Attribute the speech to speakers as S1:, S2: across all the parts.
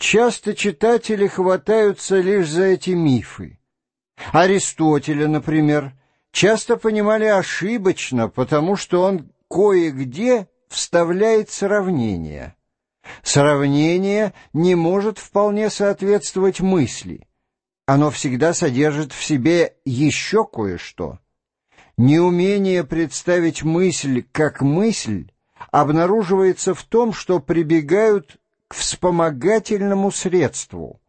S1: Часто читатели хватаются лишь за эти мифы. Аристотеля, например, часто понимали ошибочно, потому что он кое-где вставляет сравнение. Сравнение не может вполне соответствовать мысли. Оно всегда содержит в себе еще кое-что. Неумение представить мысль как мысль обнаруживается в том, что прибегают к вспомогательному средству,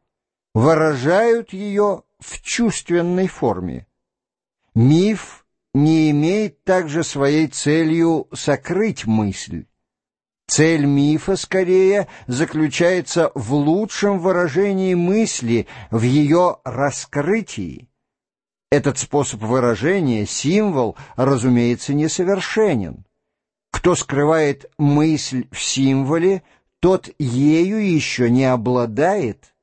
S1: выражают ее в чувственной форме. Миф не имеет также своей целью сокрыть мысль. Цель мифа, скорее, заключается в лучшем выражении мысли, в ее раскрытии. Этот способ выражения, символ, разумеется, несовершенен. Кто скрывает мысль в символе, тот ею еще не обладает,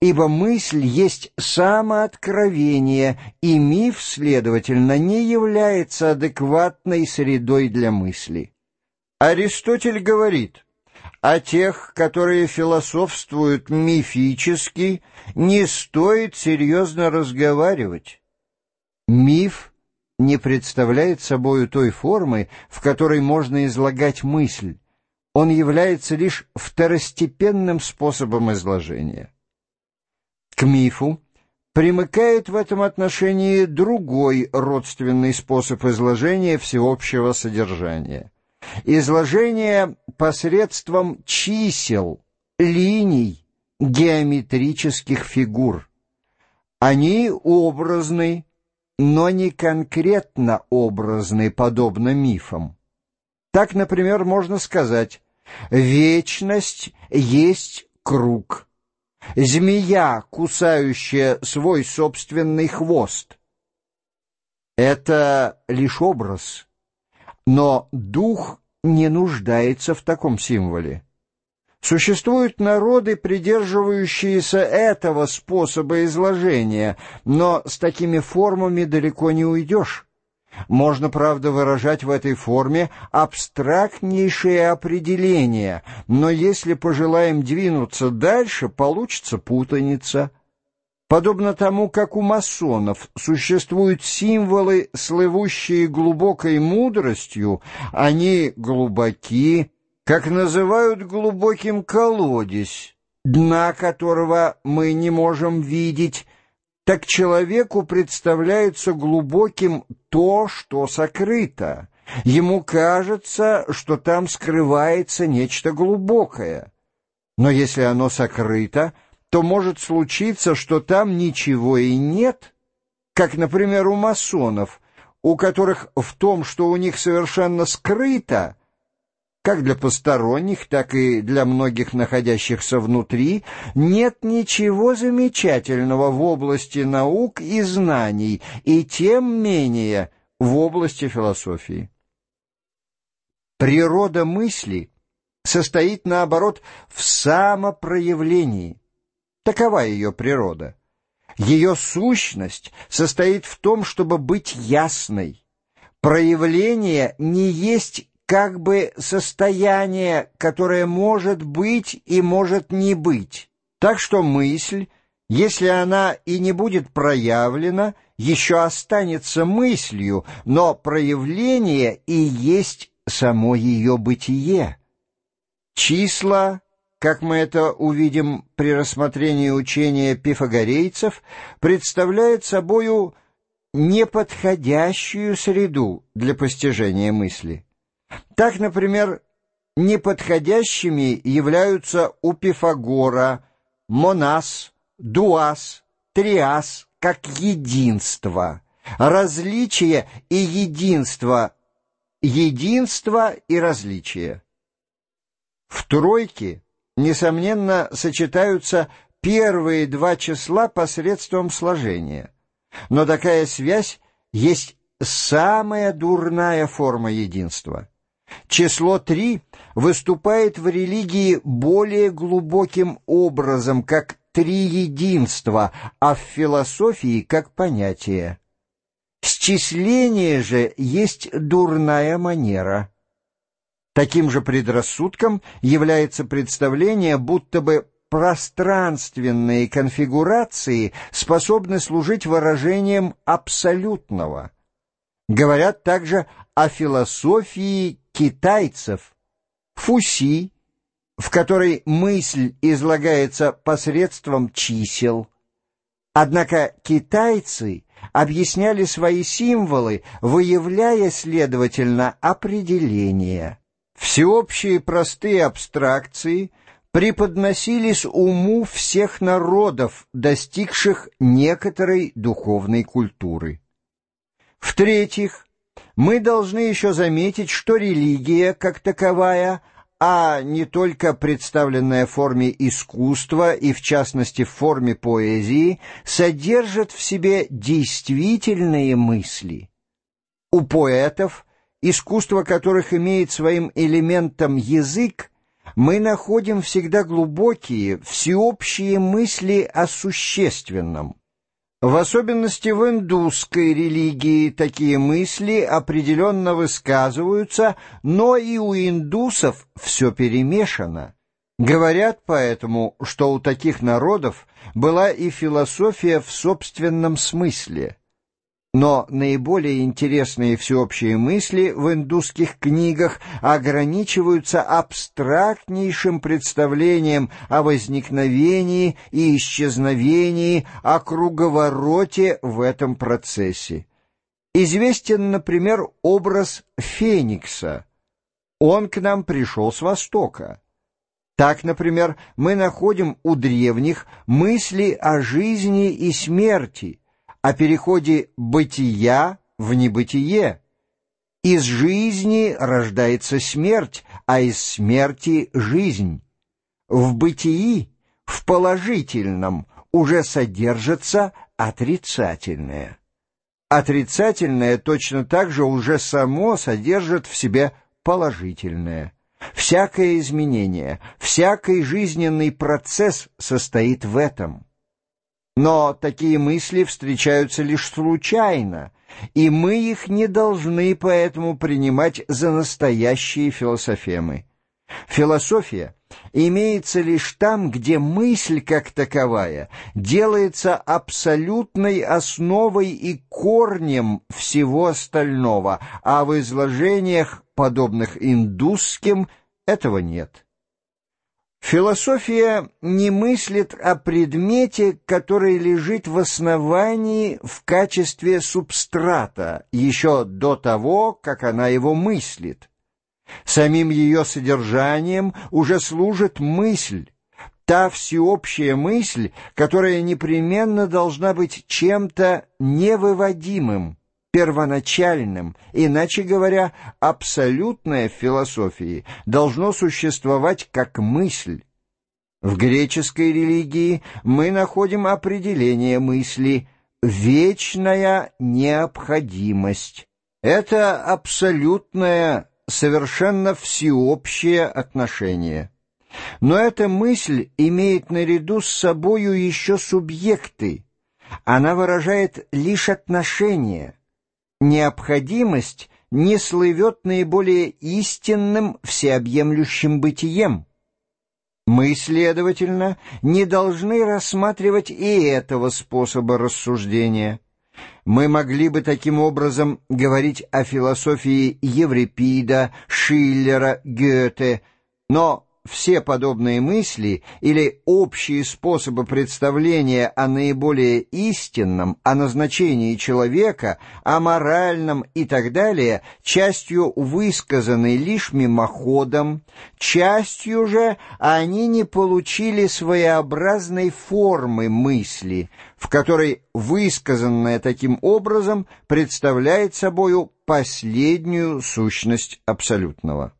S1: ибо мысль есть самооткровение, и миф, следовательно, не является адекватной средой для мысли. Аристотель говорит, о тех, которые философствуют мифически, не стоит серьезно разговаривать. Миф не представляет собою той формы, в которой можно излагать мысль. Он является лишь второстепенным способом изложения. К мифу примыкает в этом отношении другой родственный способ изложения всеобщего содержания. Изложение посредством чисел, линий, геометрических фигур. Они образны, но не конкретно образны, подобно мифам. Так, например, можно сказать «вечность есть круг», «змея, кусающая свой собственный хвост». Это лишь образ, но дух не нуждается в таком символе. Существуют народы, придерживающиеся этого способа изложения, но с такими формами далеко не уйдешь. Можно, правда, выражать в этой форме абстрактнейшие определения, но если пожелаем двинуться дальше, получится путаница. Подобно тому, как у масонов существуют символы, слывущие глубокой мудростью, они глубоки, как называют глубоким колодец, дна которого мы не можем видеть, так человеку представляется глубоким то, что сокрыто. Ему кажется, что там скрывается нечто глубокое. Но если оно сокрыто, то может случиться, что там ничего и нет, как, например, у масонов, у которых в том, что у них совершенно скрыто, как для посторонних, так и для многих находящихся внутри, нет ничего замечательного в области наук и знаний, и тем менее в области философии. Природа мысли состоит, наоборот, в самопроявлении. Такова ее природа. Ее сущность состоит в том, чтобы быть ясной. Проявление не есть как бы состояние, которое может быть и может не быть. Так что мысль, если она и не будет проявлена, еще останется мыслью, но проявление и есть само ее бытие. Числа, как мы это увидим при рассмотрении учения пифагорейцев, представляют собою неподходящую среду для постижения мысли. Так, например, неподходящими являются у Пифагора монас, дуас, триас как единство, различие и единство, единство и различие. В тройке, несомненно, сочетаются первые два числа посредством сложения, но такая связь есть самая дурная форма единства. Число три выступает в религии более глубоким образом, как три единства, а в философии как понятие. Счисление же есть дурная манера. Таким же предрассудком является представление, будто бы пространственные конфигурации способны служить выражением абсолютного. Говорят также о философии китайцев, фуси, в которой мысль излагается посредством чисел. Однако китайцы объясняли свои символы, выявляя, следовательно, определения. Всеобщие простые абстракции преподносились уму всех народов, достигших некоторой духовной культуры. В-третьих, мы должны еще заметить, что религия, как таковая, а не только представленная в форме искусства и, в частности, в форме поэзии, содержит в себе действительные мысли. У поэтов, искусство которых имеет своим элементом язык, мы находим всегда глубокие, всеобщие мысли о существенном. В особенности в индусской религии такие мысли определенно высказываются, но и у индусов все перемешано. Говорят поэтому, что у таких народов была и философия в собственном смысле – но наиболее интересные всеобщие мысли в индусских книгах ограничиваются абстрактнейшим представлением о возникновении и исчезновении, о круговороте в этом процессе. Известен, например, образ Феникса. Он к нам пришел с Востока. Так, например, мы находим у древних мысли о жизни и смерти – о переходе бытия в небытие. Из жизни рождается смерть, а из смерти — жизнь. В бытии, в положительном, уже содержится отрицательное. Отрицательное точно так же уже само содержит в себе положительное. Всякое изменение, всякий жизненный процесс состоит в этом. Но такие мысли встречаются лишь случайно, и мы их не должны поэтому принимать за настоящие философемы. Философия имеется лишь там, где мысль как таковая делается абсолютной основой и корнем всего остального, а в изложениях, подобных индусским, этого нет. Философия не мыслит о предмете, который лежит в основании в качестве субстрата, еще до того, как она его мыслит. Самим ее содержанием уже служит мысль, та всеобщая мысль, которая непременно должна быть чем-то невыводимым, первоначальным, иначе говоря, абсолютное в философии должно существовать как мысль. В греческой религии мы находим определение мысли «вечная необходимость». Это абсолютное, совершенно всеобщее отношение. Но эта мысль имеет наряду с собою еще субъекты. Она выражает лишь отношения – необходимость не слывет наиболее истинным всеобъемлющим бытием. Мы, следовательно, не должны рассматривать и этого способа рассуждения. Мы могли бы таким образом говорить о философии Еврипида, Шиллера, Гёте, но все подобные мысли или общие способы представления о наиболее истинном, о назначении человека, о моральном и так далее, частью высказаны лишь мимоходом, частью же они не получили своеобразной формы мысли, в которой высказанное таким образом представляет собою последнюю сущность абсолютного.